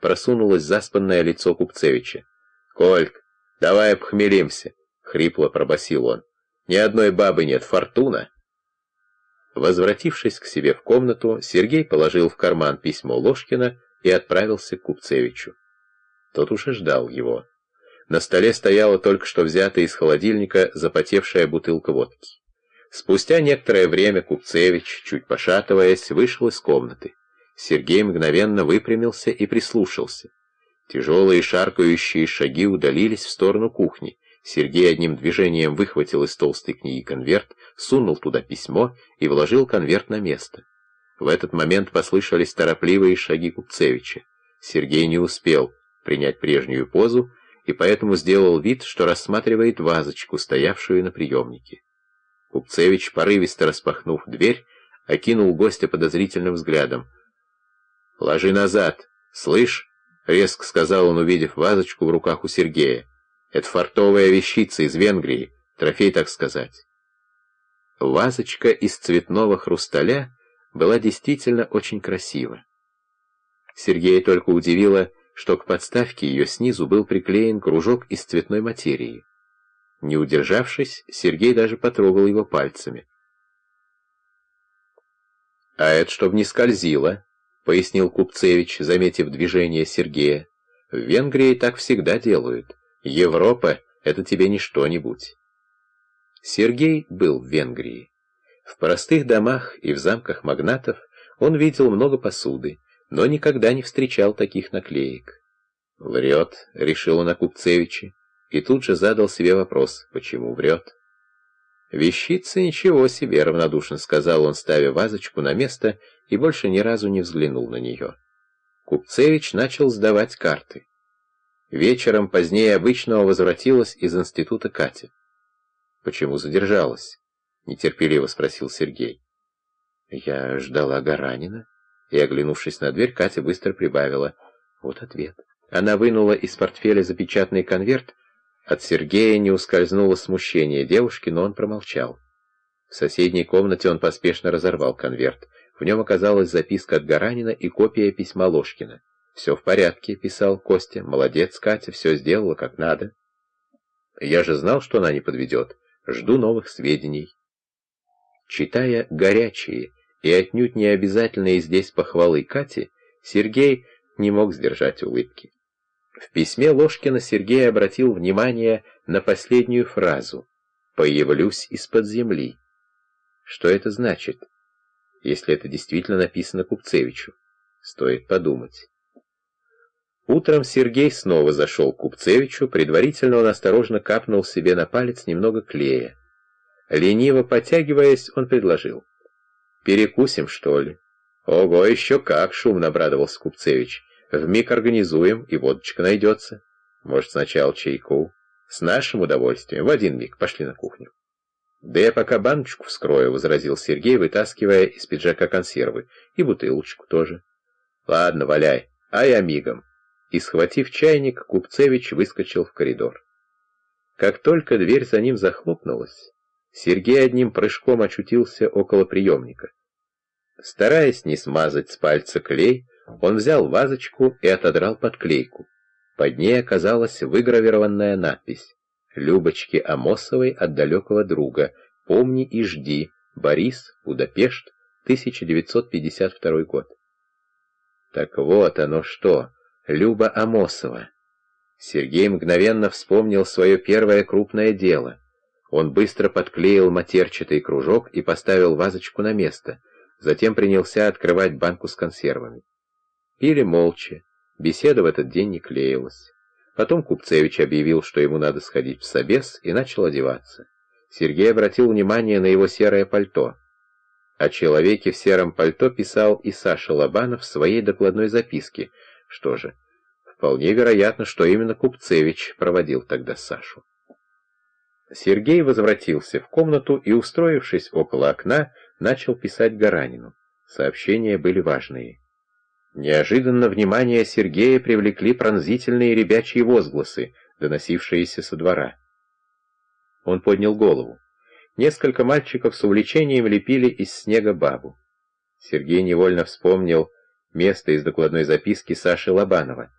просунулось заспанное лицо Купцевича. «Кольк, давай обхмелимся!» — хрипло пробасил он. «Ни одной бабы нет, фортуна!» Возвратившись к себе в комнату, Сергей положил в карман письмо Ложкина и отправился к Купцевичу. Тот уже ждал его. На столе стояла только что взятая из холодильника запотевшая бутылка водки. Спустя некоторое время Купцевич, чуть пошатываясь, вышел из комнаты. Сергей мгновенно выпрямился и прислушался. Тяжелые шаркающие шаги удалились в сторону кухни. Сергей одним движением выхватил из толстой книги конверт, сунул туда письмо и вложил конверт на место. В этот момент послышались торопливые шаги Купцевича. Сергей не успел принять прежнюю позу и поэтому сделал вид, что рассматривает вазочку, стоявшую на приемнике. Купцевич, порывисто распахнув дверь, окинул гостя подозрительным взглядом. «Ложи назад! Слышь?» — резко сказал он, увидев вазочку в руках у Сергея. «Это фартовая вещица из Венгрии, трофей, так сказать». Вазочка из цветного хрусталя была действительно очень красива. Сергея только удивило, что к подставке ее снизу был приклеен кружок из цветной материи. Не удержавшись, Сергей даже потрогал его пальцами. «А это чтоб не скользило», — пояснил Купцевич, заметив движение Сергея. «В Венгрии так всегда делают. Европа — это тебе не что-нибудь». Сергей был в Венгрии. В простых домах и в замках магнатов он видел много посуды, но никогда не встречал таких наклеек. «Врет», — решил он о Купцевиче, и тут же задал себе вопрос, почему врет. «Вещица ничего себе», — равнодушно сказал он, ставя вазочку на место, и больше ни разу не взглянул на нее. Купцевич начал сдавать карты. Вечером позднее обычного возвратилась из института Катя. «Почему задержалась?» — нетерпеливо спросил Сергей. «Я ждала Гаранина». И, оглянувшись на дверь, Катя быстро прибавила. «Вот ответ». Она вынула из портфеля запечатанный конверт от Сергея не ускользнуло смущение девушки, но он промолчал. В соседней комнате он поспешно разорвал конверт. В нем оказалась записка от Гаранина и копия письма Ложкина. «Все в порядке», — писал Костя. «Молодец, Катя, все сделала как надо». «Я же знал, что она не подведет. Жду новых сведений». Читая горячие и отнюдь не обязательные здесь похвалы Кати, Сергей не мог сдержать улыбки. В письме Ложкина Сергей обратил внимание на последнюю фразу «Появлюсь из-под земли». Что это значит, если это действительно написано Купцевичу? Стоит подумать. Утром Сергей снова зашел к Купцевичу, предварительно он осторожно капнул себе на палец немного клея. Лениво потягиваясь, он предложил. «Перекусим, что ли?» «Ого, еще как!» — шумно обрадовался Купцевич. Вмиг организуем, и водочка найдется. Может, сначала чайку? С нашим удовольствием. В один миг. Пошли на кухню. «Да я пока баночку вскрою», — возразил Сергей, вытаскивая из пиджака консервы. «И бутылочку тоже». «Ладно, валяй, а я мигом». И, схватив чайник, Купцевич выскочил в коридор. Как только дверь за ним захлопнулась, Сергей одним прыжком очутился около приемника. Стараясь не смазать с пальца клей, он взял вазочку и отодрал подклейку. Под ней оказалась выгравированная надпись «Любочки Амосовой от далекого друга. Помни и жди. Борис, Будапешт, 1952 год». Так вот оно что, Люба Амосова. Сергей мгновенно вспомнил свое первое крупное дело. Он быстро подклеил матерчатый кружок и поставил вазочку на место. Затем принялся открывать банку с консервами. Пили молча. Беседа в этот день не клеилась. Потом Купцевич объявил, что ему надо сходить в собес, и начал одеваться. Сергей обратил внимание на его серое пальто. О человеке в сером пальто писал и Саша Лобанов в своей докладной записке. Что же, вполне вероятно, что именно Купцевич проводил тогда Сашу. Сергей возвратился в комнату и, устроившись около окна, начал писать Гаранину. Сообщения были важные. Неожиданно внимание Сергея привлекли пронзительные ребячьи возгласы, доносившиеся со двора. Он поднял голову. Несколько мальчиков с увлечением лепили из снега бабу. Сергей невольно вспомнил место из докладной записки Саши Лобанова.